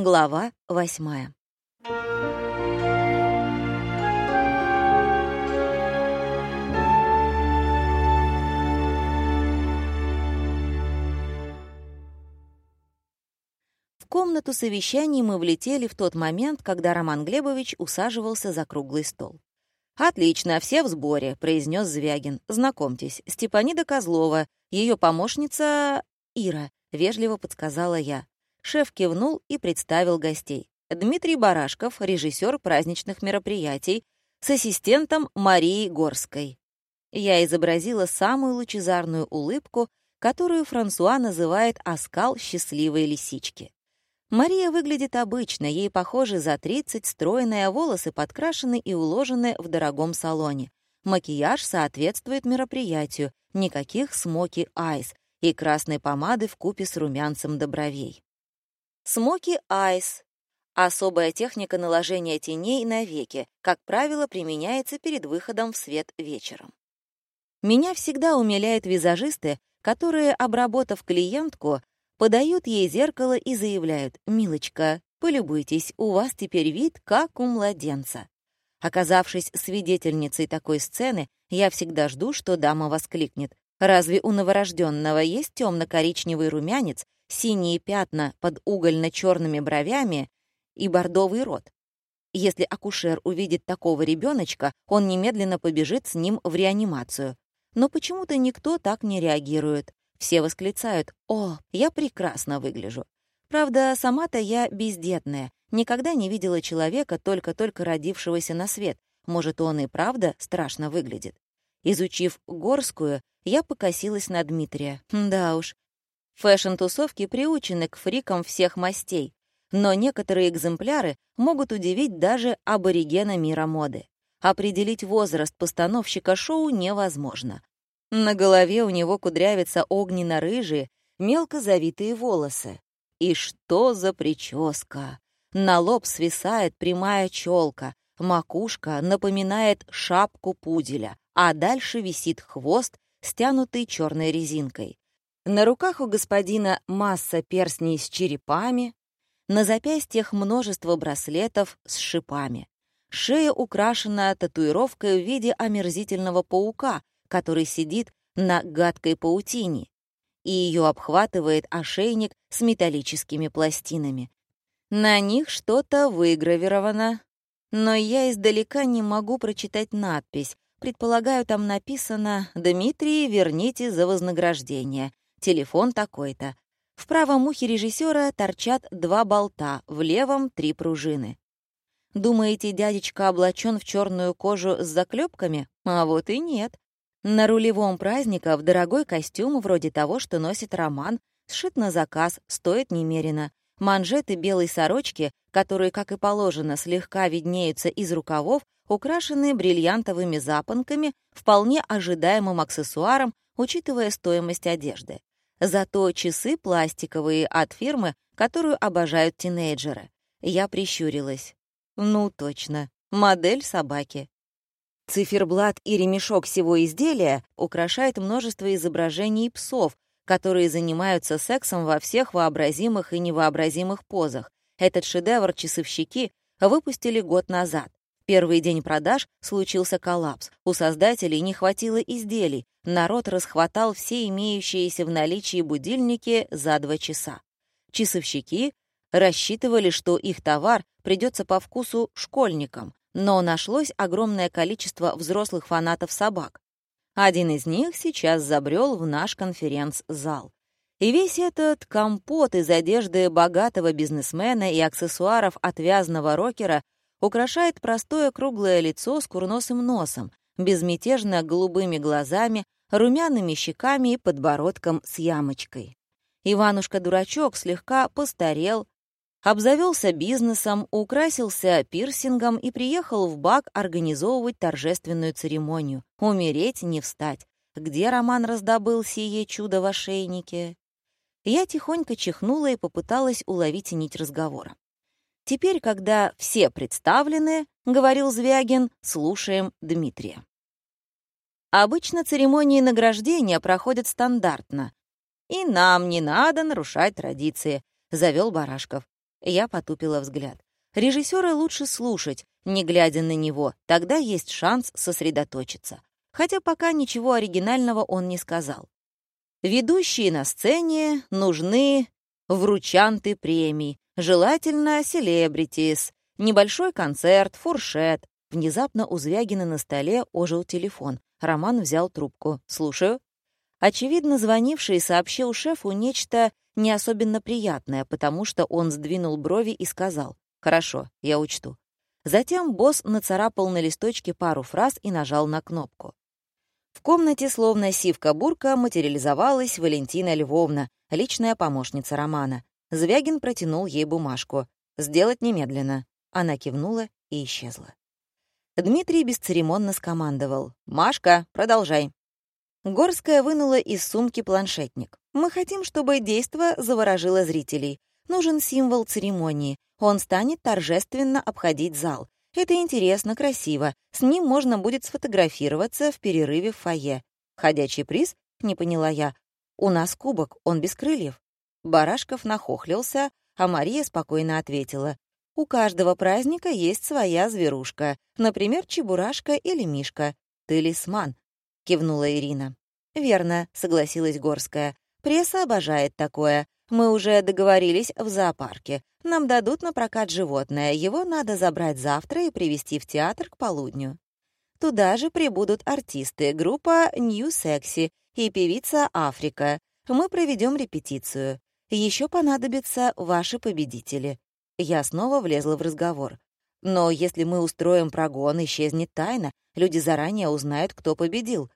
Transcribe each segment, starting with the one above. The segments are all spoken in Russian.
Глава восьмая. В комнату совещаний мы влетели в тот момент, когда Роман Глебович усаживался за круглый стол. «Отлично, все в сборе», — произнес Звягин. «Знакомьтесь, Степанида Козлова, ее помощница Ира», — вежливо подсказала я. Шеф кивнул и представил гостей. Дмитрий Барашков, режиссер праздничных мероприятий, с ассистентом Марией Горской. Я изобразила самую лучезарную улыбку, которую Франсуа называет «оскал счастливой лисички». Мария выглядит обычно, ей, похоже, за 30, стройные волосы подкрашены и уложены в дорогом салоне. Макияж соответствует мероприятию, никаких смоки-айс и красной помады в купе с румянцем до бровей. Смоки Айс — особая техника наложения теней на веки, как правило, применяется перед выходом в свет вечером. Меня всегда умиляют визажисты, которые, обработав клиентку, подают ей зеркало и заявляют «Милочка, полюбуйтесь, у вас теперь вид, как у младенца». Оказавшись свидетельницей такой сцены, я всегда жду, что дама воскликнет. Разве у новорожденного есть темно-коричневый румянец, синие пятна под угольно-черными бровями и бордовый рот. Если акушер увидит такого ребеночка, он немедленно побежит с ним в реанимацию. Но почему-то никто так не реагирует. Все восклицают «О, я прекрасно выгляжу». Правда, сама-то я бездетная, никогда не видела человека, только-только родившегося на свет. Может, он и правда страшно выглядит. Изучив Горскую, я покосилась на Дмитрия. Да уж, Фэшн-тусовки приучены к фрикам всех мастей, но некоторые экземпляры могут удивить даже аборигена мира моды. Определить возраст постановщика шоу невозможно. На голове у него кудрявятся огненно-рыжие, мелко завитые волосы. И что за прическа! На лоб свисает прямая челка, макушка напоминает шапку пуделя, а дальше висит хвост, стянутый черной резинкой. На руках у господина масса перстней с черепами, на запястьях множество браслетов с шипами. Шея украшена татуировкой в виде омерзительного паука, который сидит на гадкой паутине, и ее обхватывает ошейник с металлическими пластинами. На них что-то выгравировано, но я издалека не могу прочитать надпись. Предполагаю, там написано «Дмитрий, верните за вознаграждение» телефон такой-то. В правом ухе режиссера торчат два болта, в левом — три пружины. Думаете, дядечка облачен в черную кожу с заклепками? А вот и нет. На рулевом праздника в дорогой костюм, вроде того, что носит Роман, сшит на заказ, стоит немерено. Манжеты белой сорочки, которые, как и положено, слегка виднеются из рукавов, украшены бриллиантовыми запонками, вполне ожидаемым аксессуаром, учитывая стоимость одежды. Зато часы пластиковые от фирмы, которую обожают тинейджеры. Я прищурилась. Ну, точно. Модель собаки. Циферблат и ремешок всего изделия украшает множество изображений псов, которые занимаются сексом во всех вообразимых и невообразимых позах. Этот шедевр часовщики выпустили год назад. Первый день продаж случился коллапс. У создателей не хватило изделий. Народ расхватал все имеющиеся в наличии будильники за два часа. Часовщики рассчитывали, что их товар придется по вкусу школьникам, но нашлось огромное количество взрослых фанатов собак. Один из них сейчас забрел в наш конференц-зал. И весь этот компот из одежды богатого бизнесмена и аксессуаров отвязного рокера украшает простое круглое лицо с курносым носом, безмятежно голубыми глазами, румяными щеками и подбородком с ямочкой. Иванушка-дурачок слегка постарел, обзавелся бизнесом, украсился пирсингом и приехал в Бак организовывать торжественную церемонию. Умереть не встать. Где Роман раздобыл сие чудо в ошейнике? Я тихонько чихнула и попыталась уловить нить разговора. Теперь, когда все представлены, — говорил Звягин, — слушаем Дмитрия. Обычно церемонии награждения проходят стандартно. «И нам не надо нарушать традиции», — завел Барашков. Я потупила взгляд. Режиссера лучше слушать, не глядя на него, тогда есть шанс сосредоточиться. Хотя пока ничего оригинального он не сказал. Ведущие на сцене нужны вручанты премий, желательно селебритис, небольшой концерт, фуршет. Внезапно у Звягина на столе ожил телефон. Роман взял трубку. «Слушаю». Очевидно, звонивший сообщил шефу нечто не особенно приятное, потому что он сдвинул брови и сказал «Хорошо, я учту». Затем босс нацарапал на листочке пару фраз и нажал на кнопку. В комнате, словно сивка-бурка, материализовалась Валентина Львовна, личная помощница Романа. Звягин протянул ей бумажку. «Сделать немедленно». Она кивнула и исчезла. Дмитрий бесцеремонно скомандовал. «Машка, продолжай». Горская вынула из сумки планшетник. «Мы хотим, чтобы действо заворожило зрителей. Нужен символ церемонии. Он станет торжественно обходить зал. Это интересно, красиво. С ним можно будет сфотографироваться в перерыве в фойе. Ходячий приз? Не поняла я. У нас кубок, он без крыльев. Барашков нахохлился, а Мария спокойно ответила. У каждого праздника есть своя зверушка, например, чебурашка или мишка. Талисман, кивнула Ирина. Верно, согласилась Горская. Пресса обожает такое. Мы уже договорились в зоопарке. Нам дадут на прокат животное. Его надо забрать завтра и привезти в театр к полудню. Туда же прибудут артисты, группа New Sexy и певица Африка. Мы проведем репетицию. Еще понадобятся ваши победители. Я снова влезла в разговор. Но если мы устроим прогон, исчезнет тайна. Люди заранее узнают, кто победил.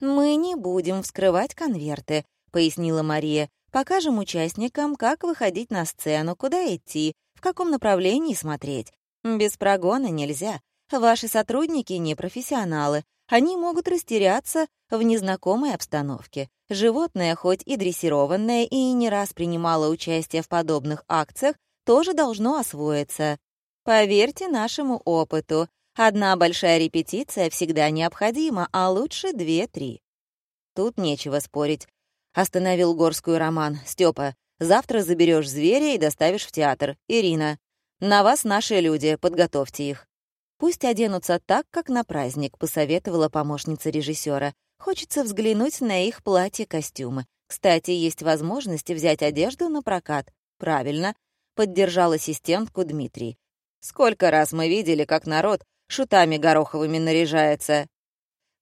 «Мы не будем вскрывать конверты», — пояснила Мария. Покажем участникам, как выходить на сцену, куда идти, в каком направлении смотреть. Без прогона нельзя. Ваши сотрудники не профессионалы. Они могут растеряться в незнакомой обстановке. Животное, хоть и дрессированное и не раз принимало участие в подобных акциях, тоже должно освоиться. Поверьте нашему опыту, одна большая репетиция всегда необходима, а лучше две-три. Тут нечего спорить. Остановил Горскую Роман. «Стёпа, завтра заберешь зверя и доставишь в театр. Ирина, на вас наши люди, подготовьте их». «Пусть оденутся так, как на праздник», — посоветовала помощница режиссера. «Хочется взглянуть на их платья-костюмы. Кстати, есть возможность взять одежду на прокат». «Правильно», — поддержал ассистентку Дмитрий. «Сколько раз мы видели, как народ шутами гороховыми наряжается.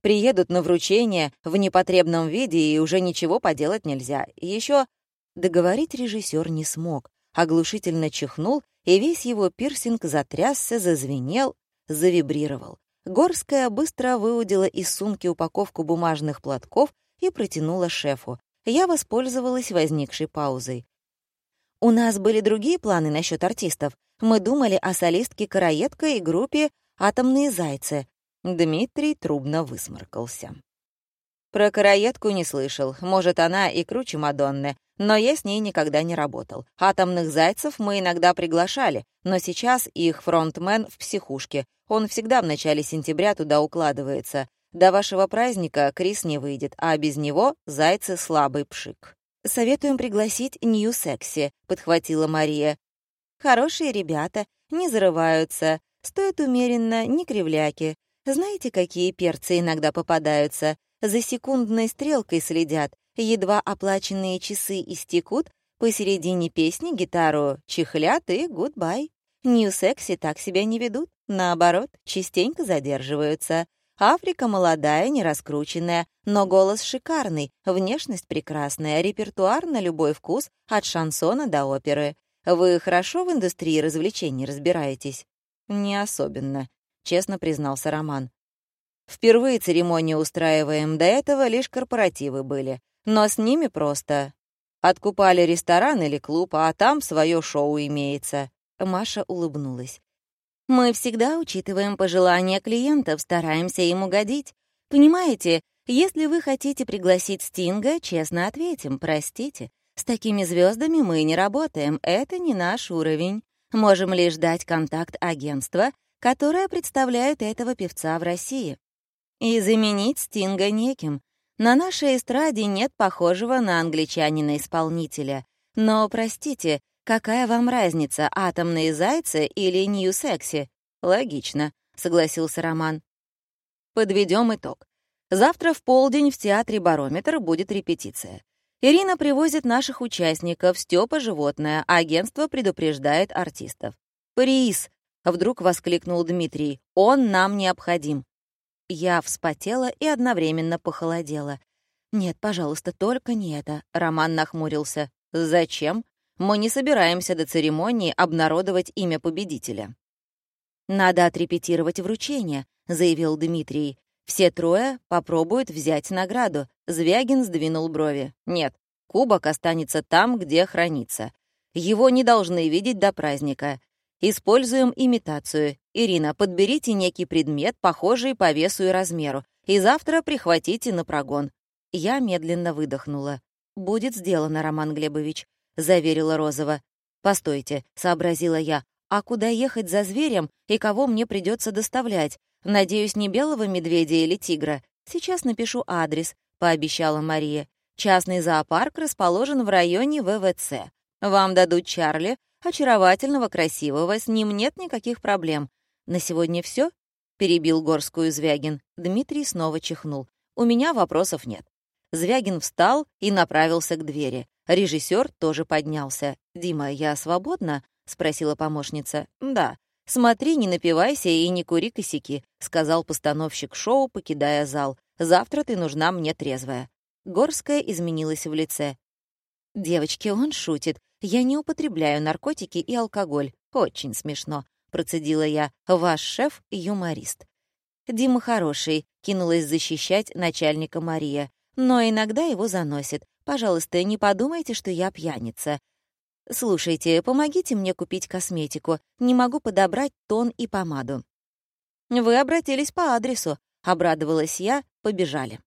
Приедут на вручение в непотребном виде, и уже ничего поделать нельзя. Еще договорить режиссер не смог. Оглушительно чихнул, и весь его пирсинг затрясся, зазвенел, завибрировал. Горская быстро выудила из сумки упаковку бумажных платков и протянула шефу. Я воспользовалась возникшей паузой. У нас были другие планы насчет артистов. Мы думали о солистке «Караедка» и группе «Атомные зайцы», Дмитрий трубно высморкался. Про караедку не слышал. Может, она и круче Мадонны, но я с ней никогда не работал. Атомных зайцев мы иногда приглашали, но сейчас их фронтмен в психушке. Он всегда в начале сентября туда укладывается. До вашего праздника Крис не выйдет, а без него зайцы слабый пшик. «Советуем пригласить Нью Секси», — подхватила Мария. «Хорошие ребята, не зарываются, стоят умеренно, не кривляки. Знаете, какие перцы иногда попадаются? За секундной стрелкой следят, едва оплаченные часы истекут, посередине песни гитару чехлят и goodbye. Нью-секси так себя не ведут, наоборот, частенько задерживаются. Африка молодая, не раскрученная, но голос шикарный, внешность прекрасная, репертуар на любой вкус, от шансона до оперы. Вы хорошо в индустрии развлечений разбираетесь? Не особенно, честно признался Роман. Впервые церемонию устраиваем, до этого лишь корпоративы были. Но с ними просто. Откупали ресторан или клуб, а там свое шоу имеется. Маша улыбнулась. Мы всегда учитываем пожелания клиентов, стараемся им угодить. Понимаете, если вы хотите пригласить Стинга, честно ответим, простите. С такими звездами мы не работаем, это не наш уровень. Можем лишь дать контакт агентства, которая представляет этого певца в России. И заменить Стинга неким. На нашей эстраде нет похожего на англичанина-исполнителя. Но, простите, «Какая вам разница, атомные зайцы или нью-секси?» «Логично», — согласился Роман. Подведем итог. Завтра в полдень в театре «Барометр» будет репетиция. Ирина привозит наших участников, Степа — животное, а агентство предупреждает артистов. «Приз!» — вдруг воскликнул Дмитрий. «Он нам необходим». Я вспотела и одновременно похолодела. «Нет, пожалуйста, только не это», — Роман нахмурился. «Зачем? Мы не собираемся до церемонии обнародовать имя победителя». «Надо отрепетировать вручение», — заявил Дмитрий. «Все трое попробуют взять награду». Звягин сдвинул брови. «Нет, кубок останется там, где хранится. Его не должны видеть до праздника. Используем имитацию. Ирина, подберите некий предмет, похожий по весу и размеру, и завтра прихватите на прогон. Я медленно выдохнула. «Будет сделано, Роман Глебович», — заверила Розова. «Постойте», — сообразила я, «а куда ехать за зверем и кого мне придется доставлять? Надеюсь, не белого медведя или тигра? Сейчас напишу адрес», — пообещала Мария. «Частный зоопарк расположен в районе ВВЦ. Вам дадут Чарли, очаровательного, красивого, с ним нет никаких проблем. На сегодня все? перебил Горскую Звягин. Дмитрий снова чихнул. «У меня вопросов нет». Звягин встал и направился к двери. Режиссер тоже поднялся. «Дима, я свободна?» — спросила помощница. «Да». «Смотри, не напивайся и не кури косяки», — сказал постановщик шоу, покидая зал. «Завтра ты нужна мне трезвая». Горская изменилась в лице. «Девочки, он шутит. Я не употребляю наркотики и алкоголь. Очень смешно», — процедила я. «Ваш шеф — юморист». «Дима хороший», — кинулась защищать начальника Мария. «Но иногда его заносит. Пожалуйста, не подумайте, что я пьяница. Слушайте, помогите мне купить косметику. Не могу подобрать тон и помаду». «Вы обратились по адресу», — обрадовалась я, побежали.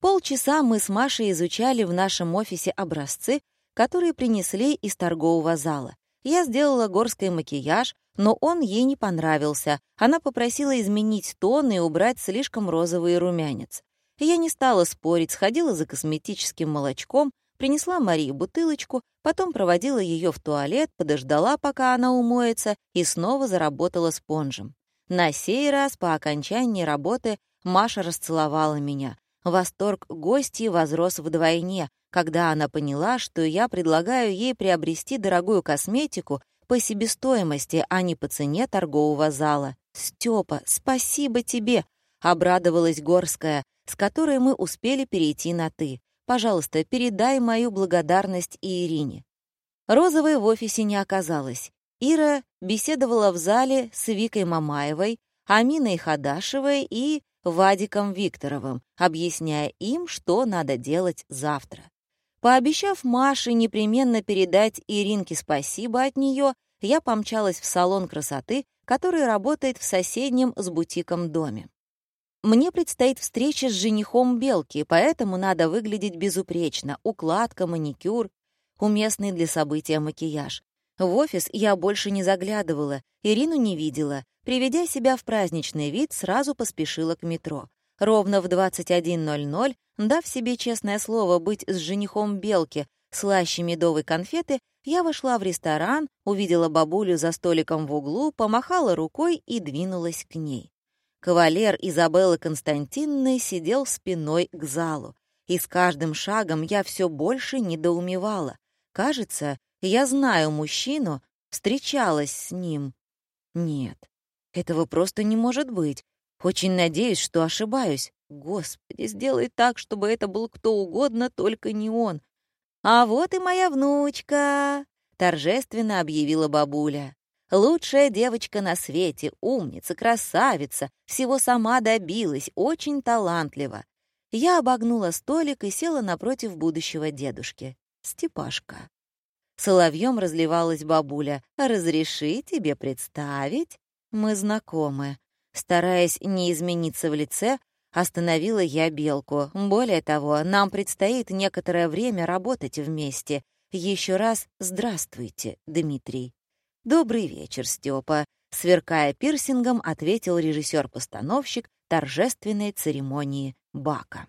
Полчаса мы с Машей изучали в нашем офисе образцы, которые принесли из торгового зала. Я сделала горской макияж, но он ей не понравился. Она попросила изменить тон и убрать слишком розовый румянец. Я не стала спорить, сходила за косметическим молочком, принесла Марии бутылочку, потом проводила ее в туалет, подождала, пока она умоется, и снова заработала спонжем. На сей раз, по окончании работы, Маша расцеловала меня. Восторг гости возрос вдвойне, когда она поняла, что я предлагаю ей приобрести дорогую косметику по себестоимости, а не по цене торгового зала. «Стёпа, спасибо тебе!» — обрадовалась Горская, с которой мы успели перейти на «ты». Пожалуйста, передай мою благодарность и Ирине». Розовой в офисе не оказалось. Ира беседовала в зале с Викой Мамаевой, Аминой Хадашевой и Вадиком Викторовым, объясняя им, что надо делать завтра. Пообещав Маше непременно передать Иринке спасибо от нее, я помчалась в салон красоты, который работает в соседнем с бутиком доме. Мне предстоит встреча с женихом Белки, поэтому надо выглядеть безупречно. Укладка, маникюр, уместный для события макияж. В офис я больше не заглядывала, Ирину не видела. Приведя себя в праздничный вид, сразу поспешила к метро. Ровно в 21.00, дав себе честное слово быть с женихом Белки, слаще медовой конфеты, я вошла в ресторан, увидела бабулю за столиком в углу, помахала рукой и двинулась к ней. Кавалер Изабеллы Константинны сидел спиной к залу, и с каждым шагом я все больше недоумевала. Кажется, я знаю мужчину, встречалась с ним. Нет, этого просто не может быть. Очень надеюсь, что ошибаюсь. Господи, сделай так, чтобы это был кто угодно, только не он. А вот и моя внучка, торжественно объявила бабуля. Лучшая девочка на свете, умница, красавица, всего сама добилась, очень талантлива. Я обогнула столик и села напротив будущего дедушки. Степашка. Соловьем разливалась бабуля. «Разреши тебе представить? Мы знакомы». Стараясь не измениться в лице, остановила я Белку. Более того, нам предстоит некоторое время работать вместе. Еще раз здравствуйте, Дмитрий. «Добрый вечер, Степа», — сверкая пирсингом, ответил режиссер-постановщик торжественной церемонии Бака.